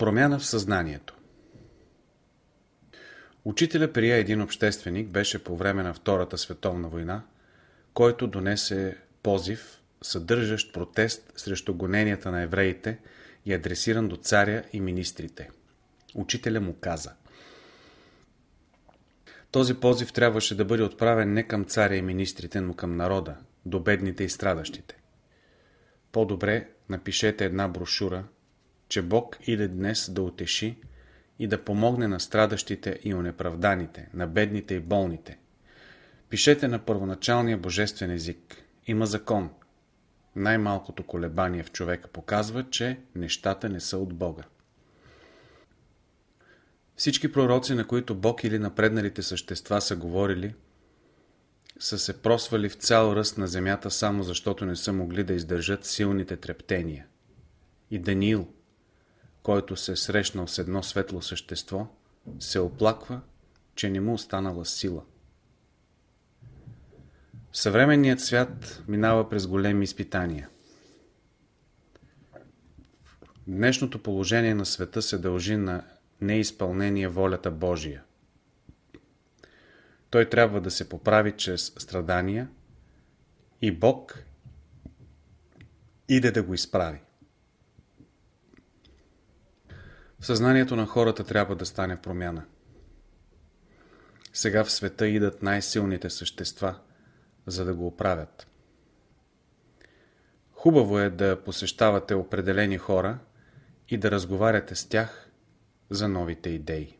Промяна в съзнанието Учителя прия един общественик беше по време на Втората световна война, който донесе позив, съдържащ протест срещу гоненията на евреите и адресиран до царя и министрите. Учителя му каза Този позив трябваше да бъде отправен не към царя и министрите, но към народа, до бедните и страдащите. По-добре напишете една брошура, че Бог иде днес да утеши и да помогне на страдащите и унеправданите, на бедните и болните. Пишете на първоначалния божествен език. Има закон. Най-малкото колебание в човека показва, че нещата не са от Бога. Всички пророци, на които Бог или напредналите същества са говорили, са се просвали в цял ръст на земята само защото не са могли да издържат силните трептения. И Даниил, който се е срещнал с едно светло същество, се оплаква, че не му останала сила. Съвременният свят минава през големи изпитания. Днешното положение на света се дължи на неизпълнение волята Божия. Той трябва да се поправи чрез страдания и Бог иде да го изправи. В съзнанието на хората трябва да стане промяна. Сега в света идат най-силните същества, за да го оправят. Хубаво е да посещавате определени хора и да разговаряте с тях за новите идеи.